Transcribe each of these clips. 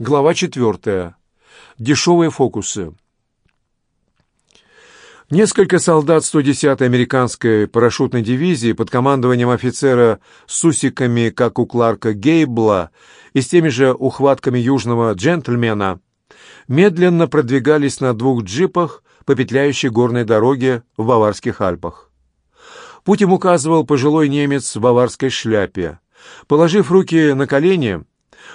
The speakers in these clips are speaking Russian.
Глава четвертая. Дешевые фокусы. Несколько солдат 110-й американской парашютной дивизии под командованием офицера с усиками, как у Кларка Гейбла, и с теми же ухватками южного джентльмена, медленно продвигались на двух джипах по петляющей горной дороге в Баварских Альпах. Путь им указывал пожилой немец в баварской шляпе. Положив руки на колени,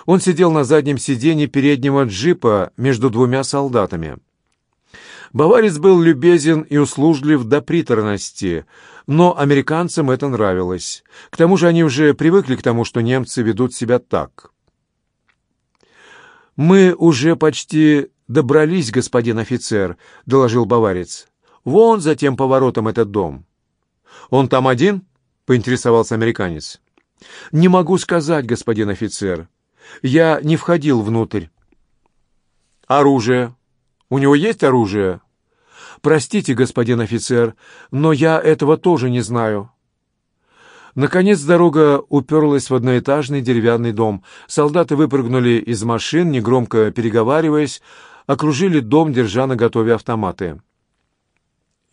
он сидел на заднем сиденье переднего джипа между двумя солдатами. Баварец был любезен и услужлив до приторности, но американцам это нравилось. К тому же они уже привыкли к тому, что немцы ведут себя так. «Мы уже почти добрались, господин офицер», — доложил баварец. «Вон за тем поворотом этот дом». «Он там один?» — поинтересовался американец. «Не могу сказать, господин офицер. Я не входил внутрь. Оружие. У него есть оружие? Простите, господин офицер, но я этого тоже не знаю. Наконец дорога уперлась в одноэтажный деревянный дом. Солдаты выпрыгнули из машин, негромко переговариваясь, окружили дом, держа на готове автоматы.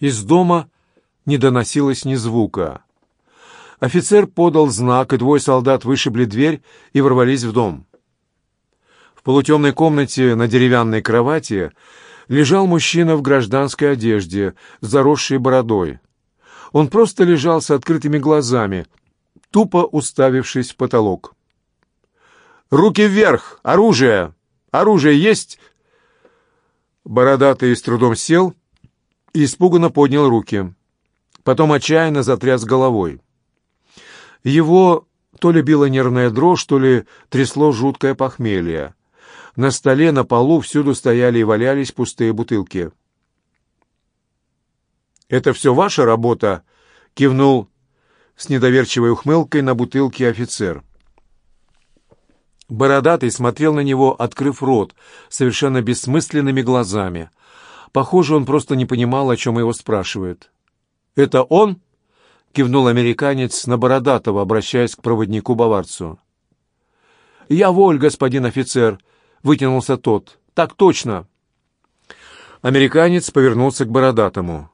Из дома не доносилось ни звука. Офицер подал знак, и двое солдат вышибли дверь и ворвались в дом. В полутемной комнате на деревянной кровати лежал мужчина в гражданской одежде, заросшей бородой. Он просто лежал с открытыми глазами, тупо уставившись в потолок. «Руки вверх! Оружие! Оружие есть!» Бородатый с трудом сел и испуганно поднял руки. Потом отчаянно затряс головой. Его то ли била нервная дрожь, то ли трясло жуткое похмелье. На столе, на полу всюду стояли и валялись пустые бутылки. «Это все ваша работа?» — кивнул с недоверчивой ухмылкой на бутылке офицер. Бородатый смотрел на него, открыв рот, совершенно бессмысленными глазами. Похоже, он просто не понимал, о чем его спрашивают. «Это он?» — кивнул американец на Бородатого, обращаясь к проводнику-баварцу. «Я Воль, господин офицер!» — вытянулся тот. «Так точно!» Американец повернулся к Бородатому.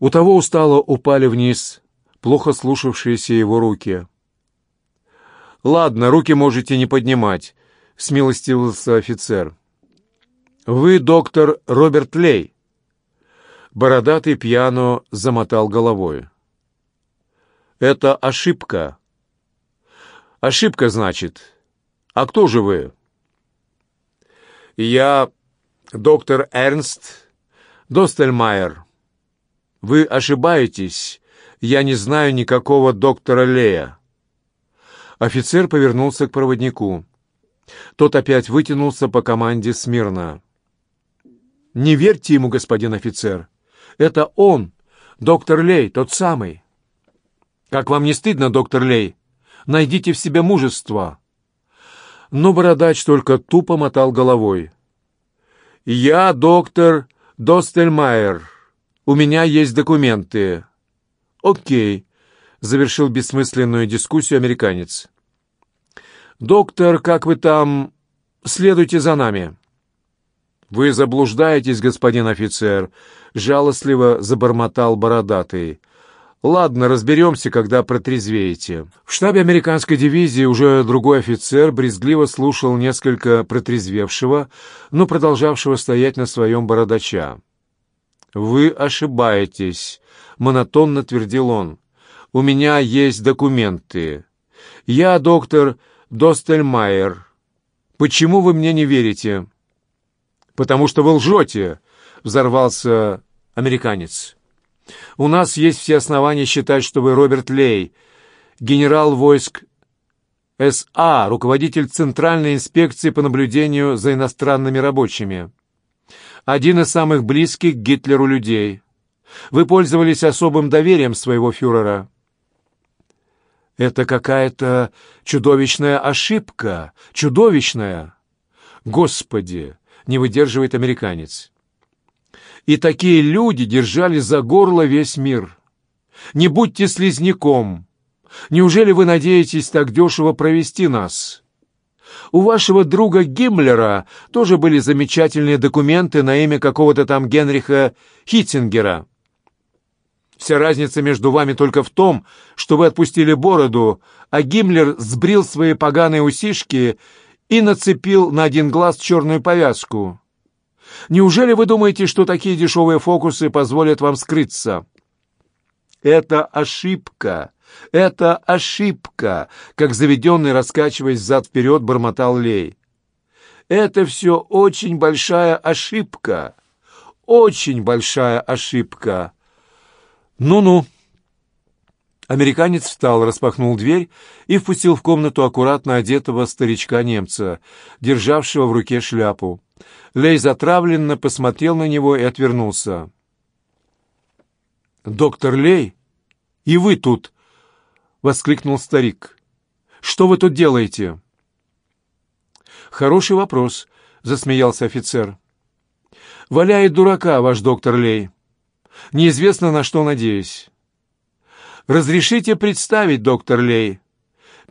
У того устало упали вниз плохо слушавшиеся его руки. «Ладно, руки можете не поднимать», — смилостивился офицер. «Вы доктор Роберт Лей?» Бородатый пьяно замотал головой. Это ошибка. Ошибка, значит. А кто же вы? Я доктор Эрнст Достельмайер. Вы ошибаетесь. Я не знаю никакого доктора Лея. Офицер повернулся к проводнику. Тот опять вытянулся по команде смирно. «Не верьте ему, господин офицер. Это он, доктор Лей, тот самый». Как вам не стыдно, доктор Лей? Найдите в себе мужество. Но бородач только тупо мотал головой. Я доктор Достельмайер. У меня есть документы. Окей, завершил бессмысленную дискуссию американец. Доктор, как вы там? Следуйте за нами. «Вы заблуждаетесь, господин офицер», — жалостливо забормотал бородатый. Ладно, разберемся, когда протрезвеете. В штабе американской дивизии уже другой офицер брезгливо слушал несколько протрезвевшего, но продолжавшего стоять на своем бородача. «Вы ошибаетесь», — монотонно твердил он. «У меня есть документы. Я доктор Достельмайер. Почему вы мне не верите?» «Потому что вы лжете», — взорвался американец. У нас есть все основания считать, что вы Роберт Лей, генерал войск СА, руководитель Центральной инспекции по наблюдению за иностранными рабочими. Один из самых близких к Гитлеру людей. Вы пользовались особым доверием своего фюрера. Это какая-то чудовищная ошибка, чудовищная. Господи, не выдерживает американец. И такие люди держали за горло весь мир. Не будьте слизняком. Неужели вы надеетесь так дешево провести нас? У вашего друга Гиммлера тоже были замечательные документы на имя какого-то там Генриха Хитцингера. Вся разница между вами только в том, что вы отпустили бороду, а Гиммлер сбрил свои поганые усишки и нацепил на один глаз черную повязку. Неужели вы думаете, что такие дешевые фокусы позволят вам скрыться? Это ошибка. Это ошибка, как заведенный, раскачиваясь взад-вперед, бормотал Лей. Это все очень большая ошибка. Очень большая ошибка. Ну-ну. Американец встал, распахнул дверь и впустил в комнату аккуратно одетого старичка-немца, державшего в руке шляпу. Лей затравленно посмотрел на него и отвернулся. «Доктор Лей? И вы тут!» — воскликнул старик. «Что вы тут делаете?» «Хороший вопрос», — засмеялся офицер. «Валяет дурака ваш доктор Лей. Неизвестно, на что надеюсь». «Разрешите представить, доктор Лей.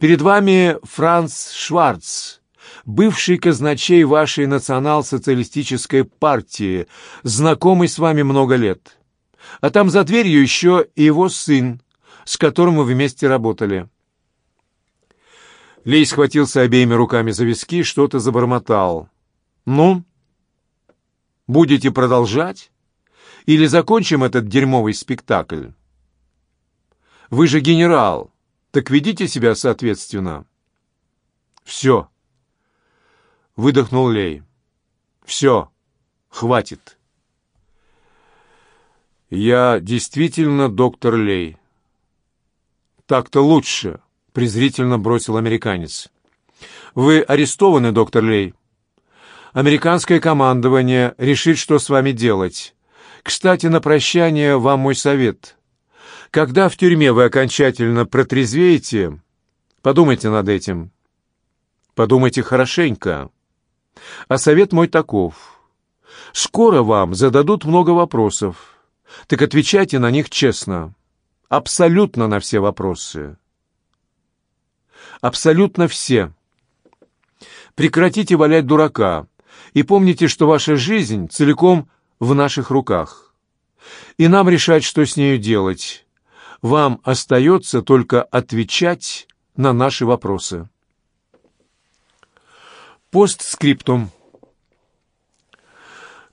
Перед вами Франц Шварц, бывший казначей вашей национал-социалистической партии, знакомый с вами много лет. А там за дверью еще и его сын, с которым мы вместе работали». Лей схватился обеими руками за виски и что-то забормотал. «Ну, будете продолжать? Или закончим этот дерьмовый спектакль?» Вы же генерал, так ведите себя соответственно». «Все», — выдохнул Лей. «Все, хватит». «Я действительно доктор Лей». «Так-то лучше», — презрительно бросил американец. «Вы арестованы, доктор Лей. Американское командование решит, что с вами делать. Кстати, на прощание вам мой совет. Когда в тюрьме вы окончательно протрезвеете, подумайте над этим. Подумайте хорошенько. А совет мой таков. Скоро вам зададут много вопросов. Так отвечайте на них честно. Абсолютно на все вопросы. Абсолютно все. Прекратите валять дурака. И помните, что ваша жизнь целиком в наших руках. И нам решать, что с нею делать вам остается только отвечать на наши вопросы. Постскриптум.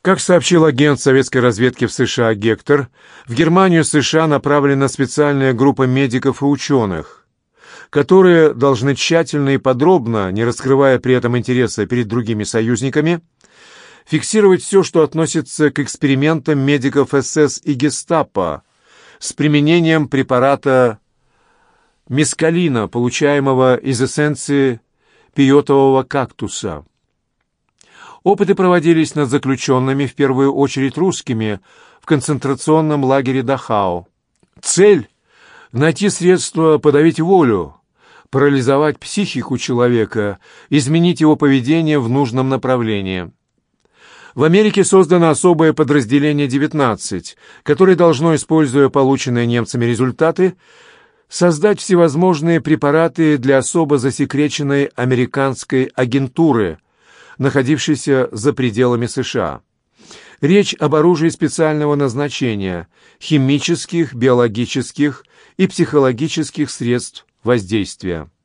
Как сообщил агент советской разведки в США Гектор, в Германию США направлена специальная группа медиков и ученых, которые должны тщательно и подробно, не раскрывая при этом интереса перед другими союзниками, фиксировать все, что относится к экспериментам медиков СС и гестапо, с применением препарата мискалина, получаемого из эссенции пиотового кактуса. Опыты проводились над заключенными, в первую очередь русскими, в концентрационном лагере Дахау. Цель – найти средства подавить волю, парализовать психику человека, изменить его поведение в нужном направлении – в Америке создано особое подразделение 19, которое должно, используя полученные немцами результаты, создать всевозможные препараты для особо засекреченной американской агентуры, находившейся за пределами США. Речь об оружии специального назначения, химических, биологических и психологических средств воздействия.